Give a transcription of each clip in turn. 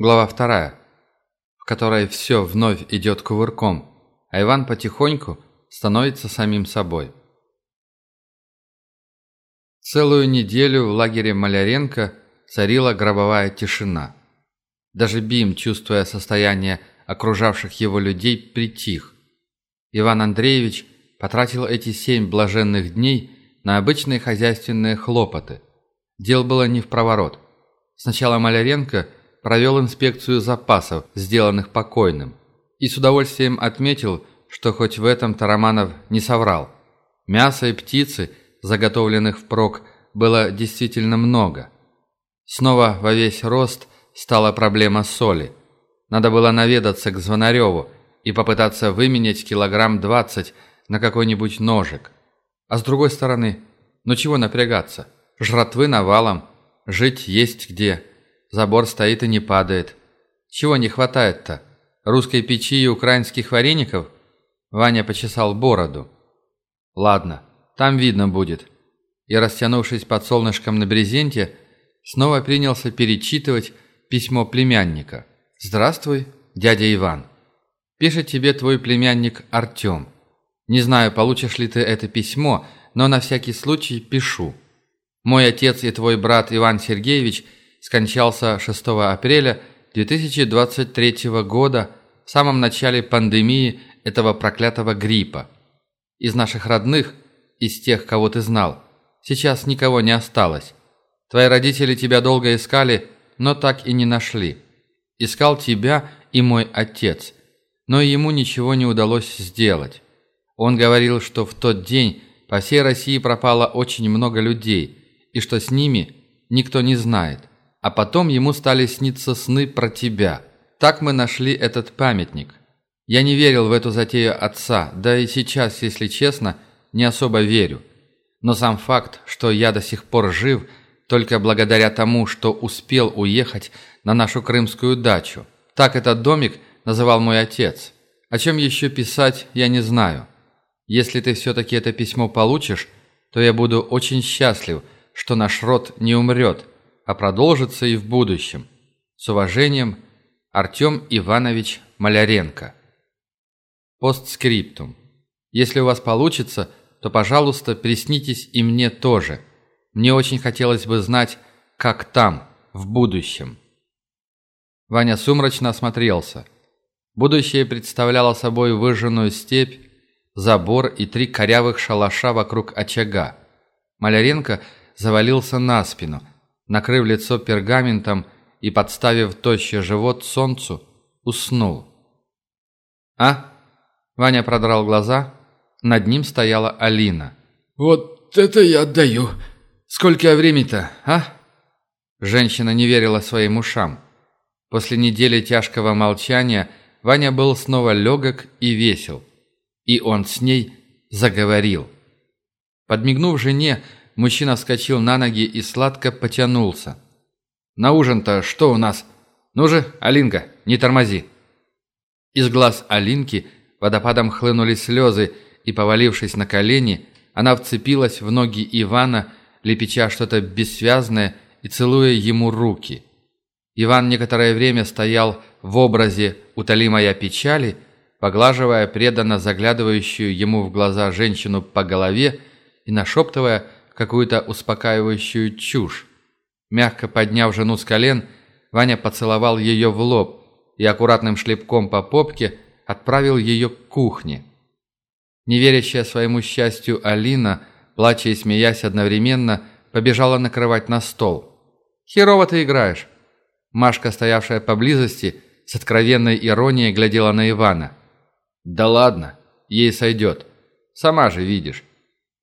Глава вторая, в которой все вновь идет кувырком, а Иван потихоньку становится самим собой. Целую неделю в лагере Маляренко царила гробовая тишина. Даже Бим, чувствуя состояние окружавших его людей, притих. Иван Андреевич потратил эти семь блаженных дней на обычные хозяйственные хлопоты. Дел было не в проворот. Сначала Маляренко провел инспекцию запасов, сделанных покойным, и с удовольствием отметил, что хоть в этом-то Романов не соврал. Мяса и птицы, заготовленных впрок, было действительно много. Снова во весь рост стала проблема соли. Надо было наведаться к Звонареву и попытаться выменять килограмм двадцать на какой-нибудь ножик. А с другой стороны, ну чего напрягаться? Жратвы навалом, жить есть где. Забор стоит и не падает. Чего не хватает-то? Русской печи и украинских вареников? Ваня почесал бороду. Ладно, там видно будет. И, растянувшись под солнышком на брезенте, снова принялся перечитывать письмо племянника. «Здравствуй, дядя Иван. Пишет тебе твой племянник Артем. Не знаю, получишь ли ты это письмо, но на всякий случай пишу. Мой отец и твой брат Иван Сергеевич – скончался 6 апреля 2023 года в самом начале пандемии этого проклятого гриппа. Из наших родных, из тех, кого ты знал, сейчас никого не осталось. Твои родители тебя долго искали, но так и не нашли. Искал тебя и мой отец, но ему ничего не удалось сделать. Он говорил, что в тот день по всей России пропало очень много людей, и что с ними никто не знает а потом ему стали сниться сны про тебя. Так мы нашли этот памятник. Я не верил в эту затею отца, да и сейчас, если честно, не особо верю. Но сам факт, что я до сих пор жив, только благодаря тому, что успел уехать на нашу крымскую дачу. Так этот домик называл мой отец. О чем еще писать, я не знаю. Если ты все-таки это письмо получишь, то я буду очень счастлив, что наш род не умрет, а продолжится и в будущем. С уважением, Артем Иванович Маляренко. Постскриптум. Если у вас получится, то, пожалуйста, приснитесь и мне тоже. Мне очень хотелось бы знать, как там, в будущем. Ваня сумрачно осмотрелся. Будущее представляло собой выжженную степь, забор и три корявых шалаша вокруг очага. Маляренко завалился на спину – накрыв лицо пергаментом и подставив тощий живот солнцу, уснул. «А?» Ваня продрал глаза. Над ним стояла Алина. «Вот это я отдаю! Сколько времени-то, а?» Женщина не верила своим ушам. После недели тяжкого молчания Ваня был снова легок и весел. И он с ней заговорил. Подмигнув жене, Мужчина вскочил на ноги и сладко потянулся. «На ужин-то что у нас? Ну же, Алинка, не тормози!» Из глаз Алинки водопадом хлынули слезы, и, повалившись на колени, она вцепилась в ноги Ивана, лепеча что-то бессвязное и целуя ему руки. Иван некоторое время стоял в образе «Утоли моя печали», поглаживая преданно заглядывающую ему в глаза женщину по голове и нашептывая – какую-то успокаивающую чушь. Мягко подняв жену с колен, Ваня поцеловал ее в лоб и аккуратным шлепком по попке отправил ее к кухне. Неверящая своему счастью Алина, плача и смеясь одновременно, побежала накрывать на стол. «Херово ты играешь!» Машка, стоявшая поблизости, с откровенной иронией глядела на Ивана. «Да ладно, ей сойдет. Сама же видишь.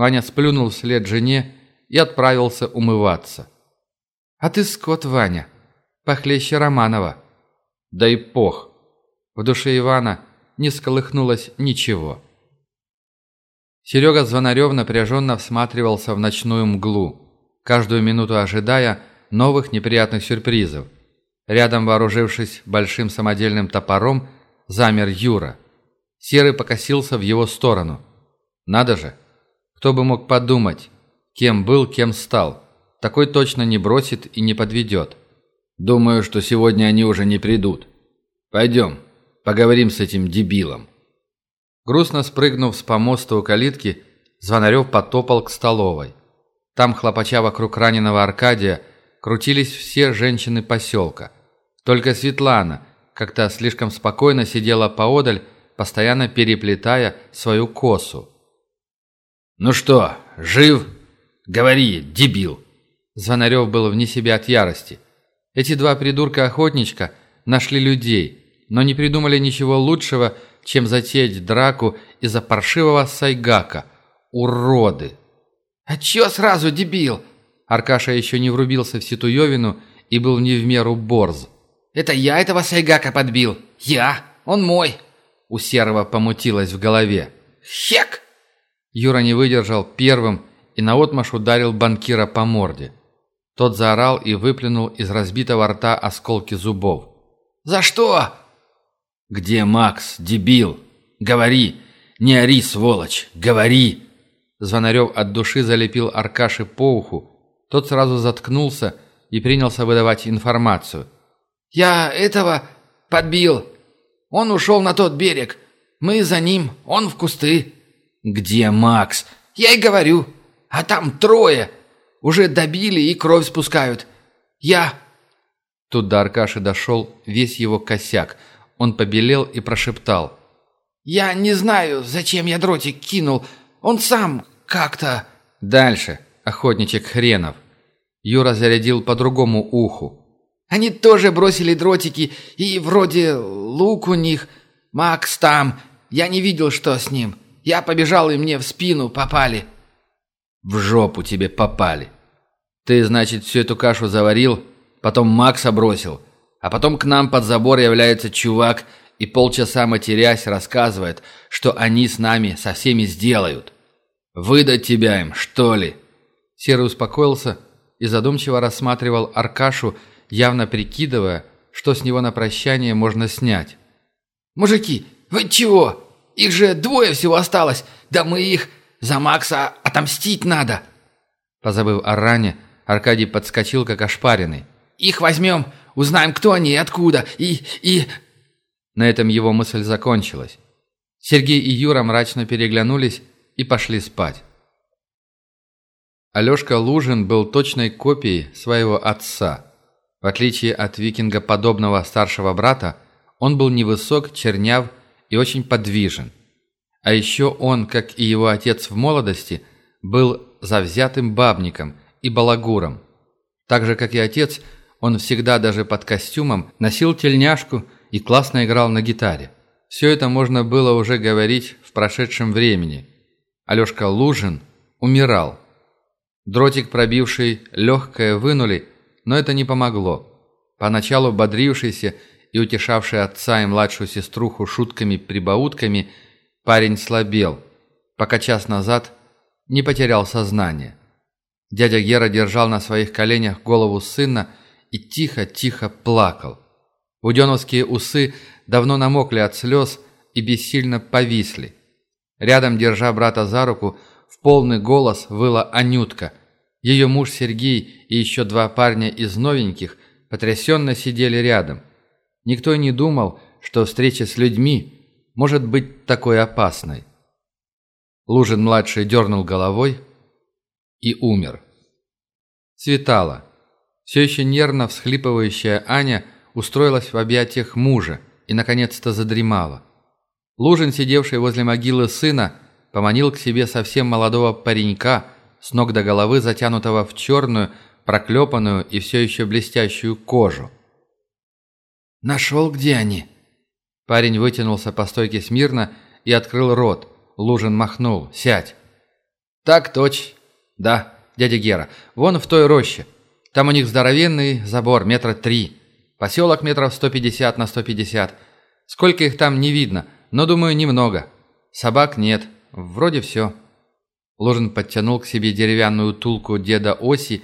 Ваня сплюнул вслед жене и отправился умываться. «А ты скот, Ваня, похлеще Романова». «Да и пох». В душе Ивана не сколыхнулось ничего. Серега Звонарев напряженно всматривался в ночную мглу, каждую минуту ожидая новых неприятных сюрпризов. Рядом, вооружившись большим самодельным топором, замер Юра. Серый покосился в его сторону. «Надо же!» Кто бы мог подумать, кем был, кем стал. Такой точно не бросит и не подведет. Думаю, что сегодня они уже не придут. Пойдем, поговорим с этим дебилом». Грустно спрыгнув с помоста у калитки, Звонарев потопал к столовой. Там, хлопача вокруг раненого Аркадия, крутились все женщины поселка. Только Светлана как-то слишком спокойно сидела поодаль, постоянно переплетая свою косу. «Ну что, жив? Говори, дебил!» Звонарев был вне себя от ярости. Эти два придурка-охотничка нашли людей, но не придумали ничего лучшего, чем затеять драку из-за паршивого сайгака. Уроды! «А чё сразу, дебил?» Аркаша еще не врубился в Ситуевину и был не в меру борз. «Это я этого сайгака подбил! Я! Он мой!» У Серого помутилось в голове. «Хек!» Юра не выдержал первым и наотмашь ударил банкира по морде. Тот заорал и выплюнул из разбитого рта осколки зубов. «За что?» «Где Макс, дебил? Говори! Не ори, сволочь! Говори!» Звонарев от души залепил Аркаши по уху. Тот сразу заткнулся и принялся выдавать информацию. «Я этого подбил. Он ушел на тот берег. Мы за ним, он в кусты». «Где Макс?» «Я и говорю. А там трое. Уже добили и кровь спускают. Я...» Тут до Аркаши дошел весь его косяк. Он побелел и прошептал. «Я не знаю, зачем я дротик кинул. Он сам как-то...» «Дальше, охотничек хренов». Юра зарядил по другому уху. «Они тоже бросили дротики, и вроде лук у них. Макс там. Я не видел, что с ним. Я побежал, и мне в спину попали». «В жопу тебе попали. Ты, значит, всю эту кашу заварил, потом Макса бросил, а потом к нам под забор является чувак и полчаса матерясь рассказывает, что они с нами со всеми сделают». «Выдать тебя им, что ли?» Серый успокоился и задумчиво рассматривал Аркашу, явно прикидывая, что с него на прощание можно снять. «Мужики, вы чего? Их же двое всего осталось. Да мы их... За Макса отомстить надо!» Позабыв о ране, Аркадий подскочил, как ошпаренный. «Их возьмем, узнаем, кто они и откуда, и... и...» На этом его мысль закончилась. Сергей и Юра мрачно переглянулись и пошли спать. Алешка Лужин был точной копией своего отца. В отличие от викингоподобного старшего брата, он был невысок, черняв и очень подвижен. А еще он, как и его отец в молодости, был завзятым бабником и балагуром. Так же, как и отец, он всегда даже под костюмом носил тельняшку и классно играл на гитаре. Все это можно было уже говорить в прошедшем времени – Алешка Лужин умирал. Дротик, пробивший легкое, вынули, но это не помогло. Поначалу бодрившийся и утешавший отца и младшую сеструху шутками-прибаутками, парень слабел, пока час назад не потерял сознание. Дядя Гера держал на своих коленях голову сына и тихо-тихо плакал. Буденовские усы давно намокли от слез и бессильно повисли. Рядом, держа брата за руку, в полный голос выла Анютка. Ее муж Сергей и еще два парня из новеньких потрясенно сидели рядом. Никто и не думал, что встреча с людьми может быть такой опасной. Лужин-младший дернул головой и умер. Светало. Все еще нервно всхлипывающая Аня устроилась в объятиях мужа и, наконец-то, задремала. Лужин, сидевший возле могилы сына, поманил к себе совсем молодого паренька, с ног до головы затянутого в черную, проклепанную и все еще блестящую кожу. «Нашел, где они?» Парень вытянулся по стойке смирно и открыл рот. Лужин махнул. «Сядь!» «Так точь. Да, дядя Гера. Вон в той роще. Там у них здоровенный забор, метра три. Поселок метров сто пятьдесят на сто пятьдесят. Сколько их там не видно, но, думаю, немного. Собак нет. Вроде все». Ложин подтянул к себе деревянную тулку деда Оси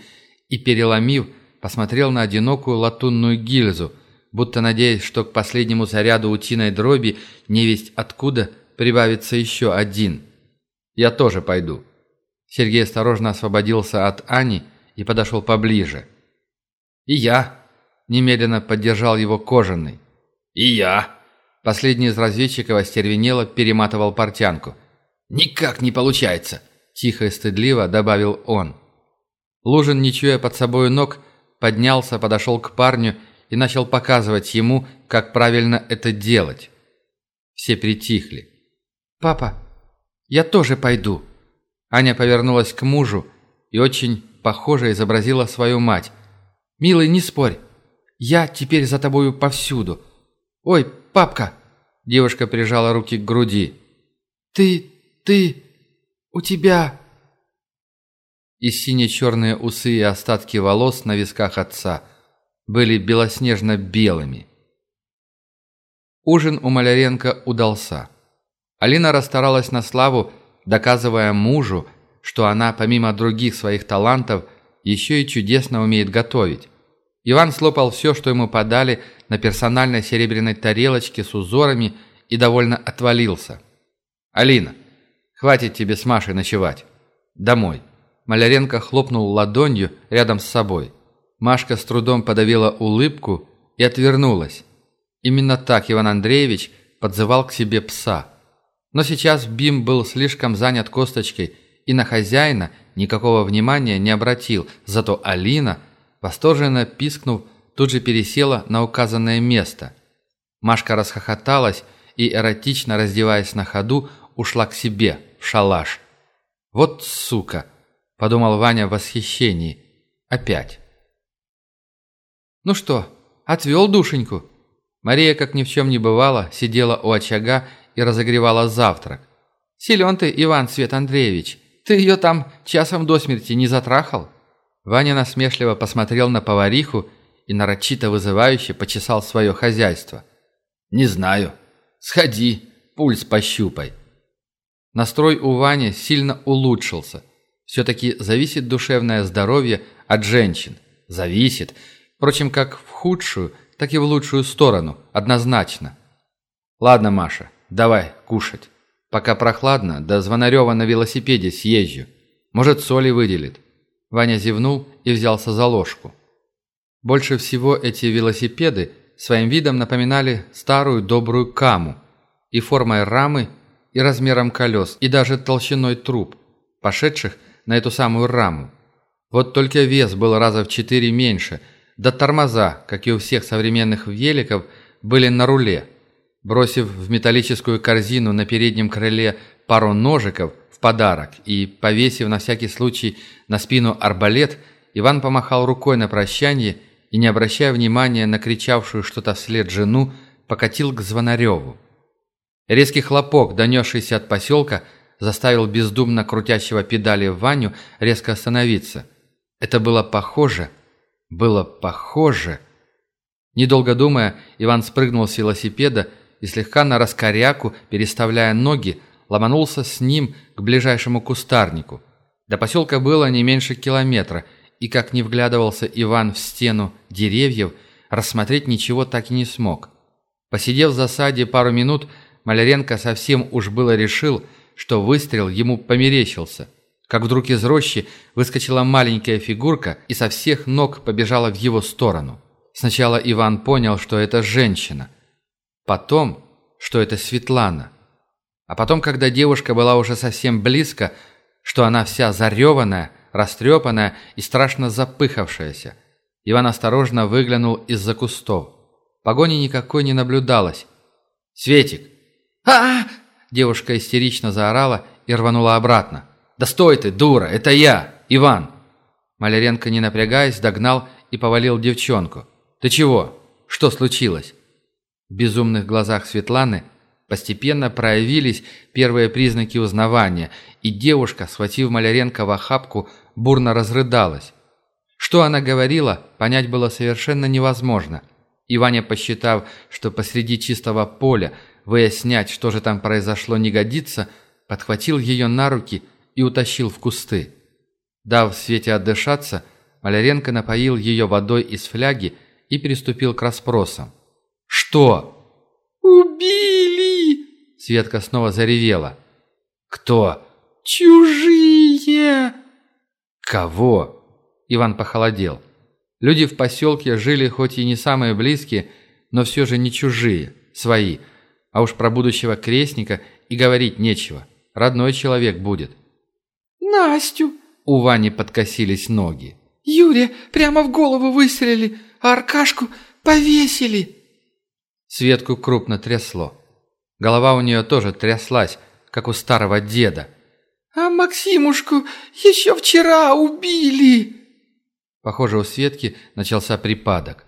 и, переломив, посмотрел на одинокую латунную гильзу, будто надеясь, что к последнему заряду утиной дроби невесть откуда прибавится еще один. «Я тоже пойду». Сергей осторожно освободился от Ани и подошел поближе. «И я. — немедленно поддержал его кожаный. «И я!» Последний из разведчиков остервенело перематывал портянку. «Никак не получается!» — тихо и стыдливо добавил он. Лужин, не чуя под собой ног, поднялся, подошел к парню и начал показывать ему, как правильно это делать. Все притихли. «Папа, я тоже пойду». Аня повернулась к мужу и очень похоже изобразила свою мать. «Милый, не спорь. Я теперь за тобою повсюду. Ой, папка!» Девушка прижала руки к груди. «Ты, ты, у тебя...» И сине-черные усы и остатки волос на висках отца были белоснежно-белыми. Ужин у Маляренко удался. Алина расстаралась на славу, доказывая мужу, что она, помимо других своих талантов, еще и чудесно умеет готовить. Иван слопал все, что ему подали, на персональной серебряной тарелочке с узорами и довольно отвалился. «Алина, хватит тебе с Машей ночевать. Домой». Маляренко хлопнул ладонью рядом с собой. Машка с трудом подавила улыбку и отвернулась. Именно так Иван Андреевич подзывал к себе пса. Но сейчас Бим был слишком занят косточкой и на хозяина никакого внимания не обратил, зато Алина, восторженно пискнув, тут же пересела на указанное место. Машка расхохоталась и, эротично раздеваясь на ходу, ушла к себе, в шалаш. «Вот сука!» – подумал Ваня в восхищении. «Опять». «Ну что, отвел душеньку?» Мария, как ни в чем не бывало, сидела у очага и разогревала завтрак. «Силен ты, Иван Свет Андреевич, ты ее там часом до смерти не затрахал?» Ваня насмешливо посмотрел на повариху и нарочито вызывающе почесал свое хозяйство. «Не знаю. Сходи, пульс пощупай». Настрой у Вани сильно улучшился. Все-таки зависит душевное здоровье от женщин. Зависит. Впрочем, как в худшую, так и в лучшую сторону, однозначно. «Ладно, Маша, давай кушать. Пока прохладно, до Звонарева на велосипеде съезжу. Может, соли выделит». Ваня зевнул и взялся за ложку. Больше всего эти велосипеды своим видом напоминали старую добрую каму и формой рамы, и размером колес, и даже толщиной труб, пошедших на эту самую раму. Вот только вес был раза в четыре меньше, да тормоза, как и у всех современных великов, были на руле. Бросив в металлическую корзину на переднем крыле пару ножиков в подарок и повесив на всякий случай на спину арбалет, Иван помахал рукой на прощание и, не обращая внимания на кричавшую что-то вслед жену, покатил к Звонареву. Резкий хлопок, донесшийся от поселка, заставил бездумно крутящего педали Ваню резко остановиться. Это было похоже, было похоже. Недолго думая, Иван спрыгнул с велосипеда и слегка на раскоряку, переставляя ноги, ломанулся с ним к ближайшему кустарнику. До поселка было не меньше километра, и как не вглядывался Иван в стену деревьев, рассмотреть ничего так и не смог. Посидев в засаде пару минут, Маляренко совсем уж было решил, что выстрел ему померещился. Как вдруг из рощи выскочила маленькая фигурка и со всех ног побежала в его сторону. Сначала Иван понял, что это женщина. Потом, что это Светлана. А потом, когда девушка была уже совсем близко, что она вся зареванная, растрепанная и страшно запыхавшаяся. Иван осторожно выглянул из-за кустов. Погони никакой не наблюдалось. «Светик!» а, -а, -а Девушка истерично заорала и рванула обратно. «Да стой ты, дура! Это я, Иван!» Маляренко, не напрягаясь, догнал и повалил девчонку. «Ты чего? Что случилось?» В безумных глазах Светланы постепенно проявились первые признаки узнавания, и девушка, схватив Маляренко в охапку, бурно разрыдалась. Что она говорила, понять было совершенно невозможно. И Ваня, посчитав, что посреди чистого поля выяснять, что же там произошло, не годится, подхватил ее на руки и утащил в кусты. Дав Свете отдышаться, Маляренко напоил ее водой из фляги и приступил к расспросам. «Что?» «Убили!» Светка снова заревела. «Кто?» «Чужие!» «Кого?» Иван похолодел. Люди в поселке жили хоть и не самые близкие, но все же не чужие, свои. А уж про будущего крестника и говорить нечего. Родной человек будет. «Настю!» У Вани подкосились ноги. «Юрия прямо в голову выстрелили, а Аркашку повесили!» Светку крупно трясло. Голова у нее тоже тряслась, как у старого деда. «А Максимушку еще вчера убили!» Похоже, у Светки начался припадок.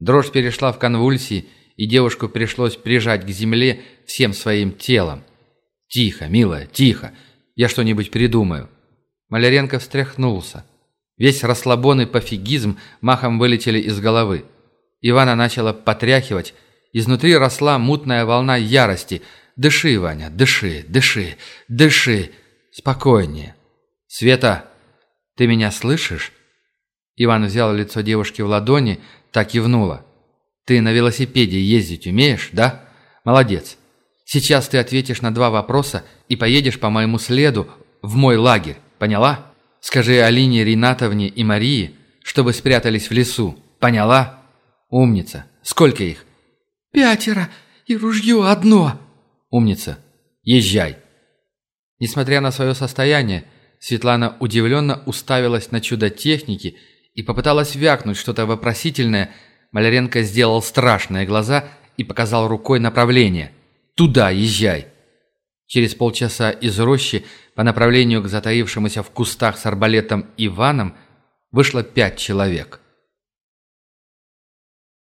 Дрожь перешла в конвульсии, и девушку пришлось прижать к земле всем своим телом. «Тихо, милая, тихо. Я что-нибудь придумаю». Маляренко встряхнулся. Весь расслабон и пофигизм махом вылетели из головы. Ивана начала потряхивать. Изнутри росла мутная волна ярости. «Дыши, Ваня, дыши, дыши, дыши. Спокойнее. Света, ты меня слышишь?» Иван взял лицо девушки в ладони, так кивнула. «Ты на велосипеде ездить умеешь, да? Молодец. Сейчас ты ответишь на два вопроса и поедешь по моему следу в мой лагерь. Поняла? Скажи Алине, Ринатовне и Марии, чтобы спрятались в лесу. Поняла? Умница. Сколько их? Пятеро. И ружье одно. Умница. Езжай. Несмотря на свое состояние, Светлана удивленно уставилась на чудо техники и попыталась вякнуть что-то вопросительное. Маляренко сделал страшные глаза и показал рукой направление. «Туда езжай!» Через полчаса из рощи по направлению к затаившемуся в кустах с арбалетом Иваном вышло пять человек.